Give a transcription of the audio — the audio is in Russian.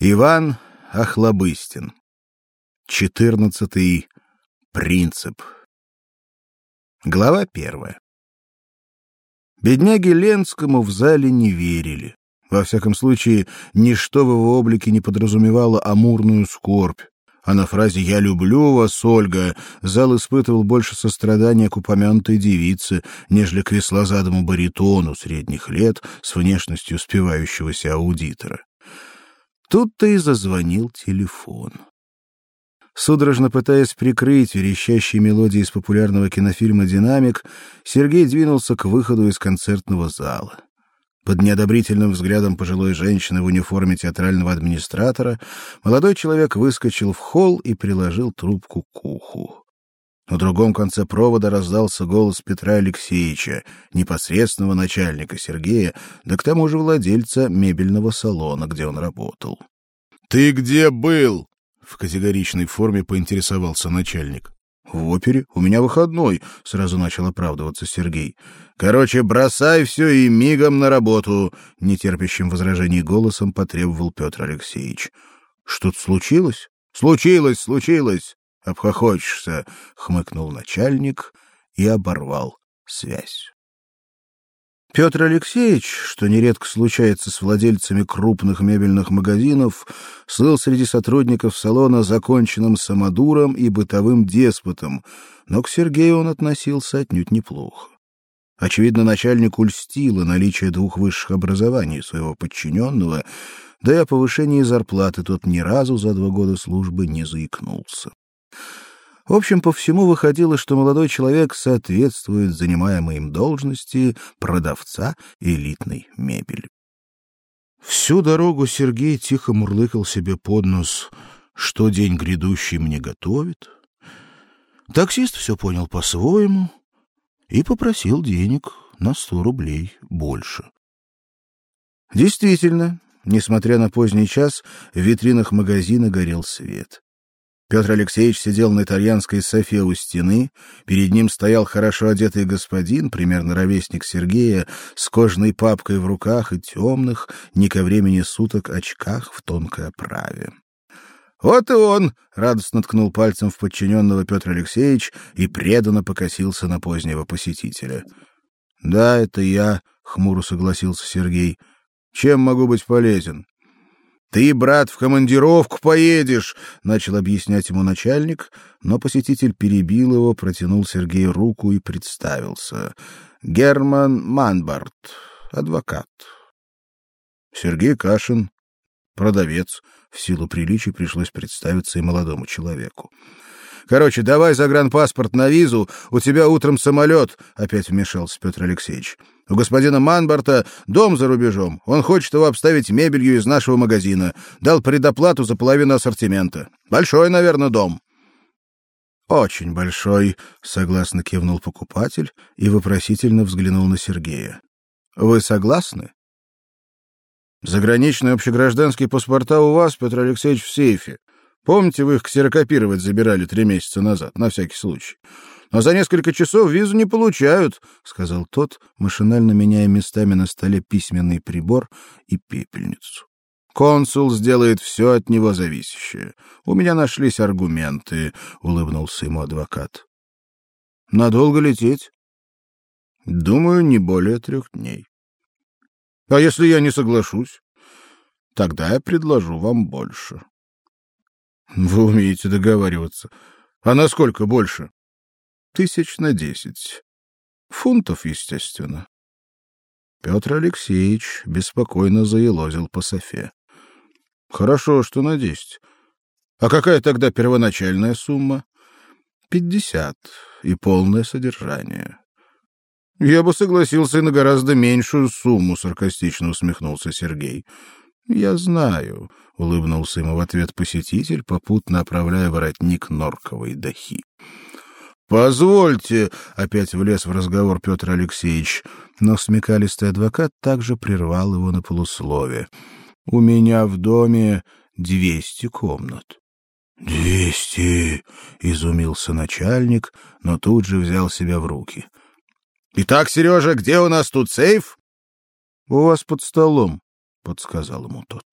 Иван Охлобыстин. Четырнадцатый принцип. Глава первая. Бедняге Ленскому в зале не верили. Во всяком случае, ничто в его облике не подразумевало амурную скорбь. А на фразе «Я люблю вас, Ольга» зал испытывал больше сострадания к упомянутой девице, нежели к веслозадому баритону средних лет с внешностью спевающегося аудитора. Тут-то и зазвонил телефон. Судорожно пытаясь прикрыть верещащие мелодии из популярного кинофильма «Динамик», Сергей двинулся к выходу из концертного зала. Под неодобрительным взглядом пожилой женщины в униформе театрального администратора молодой человек выскочил в холл и приложил трубку к уху. На другом конце провода раздался голос Петра Алексеевича, непосредственного начальника Сергея, да к тому же владельца мебельного салона, где он работал. Ты где был? в категоричной форме поинтересовался начальник. В опере у меня выходной, сразу начал оправдываться Сергей. Короче, бросай все и мигом на работу, нетерпящим возражений голосом потребовал Петр Алексеевич. Что-то случилось? Случилось, случилось обхохочешься, хмыкнул начальник и оборвал связь. Петр Алексеевич, что нередко случается с владельцами крупных мебельных магазинов, слыл среди сотрудников салона законченным самодуром и бытовым деспотом, но к Сергею он относился отнюдь неплохо. Очевидно, начальник льстило наличие двух высших образований своего подчиненного, да и о повышении зарплаты тот ни разу за два года службы не заикнулся. В общем, по всему выходило, что молодой человек соответствует занимаемой им должности продавца элитной мебели. Всю дорогу Сергей тихо мурлыкал себе под нос, что день грядущий мне готовит. Таксист все понял по-своему и попросил денег на сто рублей больше. Действительно, несмотря на поздний час, в витринах магазина горел свет. Петр Алексеевич сидел на итальянской софе у стены, перед ним стоял хорошо одетый господин, примерно ровесник Сергея, с кожаной папкой в руках и темных, не ко времени суток очках в тонкой оправе. Вот и он, радостно ткнул пальцем в подчиненного Петр Алексеевич и преданно покосился на позднего посетителя. Да, это я, хмуро согласился Сергей. Чем могу быть полезен? Ты, брат, в командировку поедешь, начал объяснять ему начальник, но посетитель перебил его, протянул Сергею руку и представился: Герман Манбарт, адвокат. Сергей Кашин, продавец. В силу приличий пришлось представиться и молодому человеку. Короче, давай загранпаспорт на визу, у тебя утром самолет, — опять вмешался Петр Алексеевич. У господина Манбарта дом за рубежом. Он хочет его обставить мебелью из нашего магазина. Дал предоплату за половину ассортимента. Большой, наверное, дом. Очень большой, согласно кивнул покупатель и вопросительно взглянул на Сергея. Вы согласны? Заграничные общегражданские паспорта у вас, Петр Алексеевич, в сейфе. Помните, вы их ксерокопировать забирали три месяца назад, на всякий случай. Но за несколько часов визу не получают, сказал тот, машинально меняя местами на столе письменный прибор и пепельницу. Консул сделает все от него зависящее. У меня нашлись аргументы, улыбнулся ему адвокат. Надолго лететь? Думаю, не более трех дней. А если я не соглашусь? Тогда я предложу вам больше. Вы умеете договариваться. А насколько больше? Тысяч на десять. Фунтов, естественно. Петр Алексеевич беспокойно заелозил по софе. Хорошо, что на десять. А какая тогда первоначальная сумма? Пятьдесят и полное содержание. Я бы согласился и на гораздо меньшую сумму, саркастично усмехнулся Сергей. Я знаю, улыбнулся ему в ответ посетитель, попутно оправляя воротник норковой дахи. Позвольте, опять влез в разговор Петр Алексеевич, но смекалистый адвокат также прервал его на полуслове. У меня в доме двести комнат. «Двести!» — изумился начальник, но тут же взял себя в руки. «Итак, Сережа, где у нас тут сейф?» «У вас под столом», — подсказал ему тот.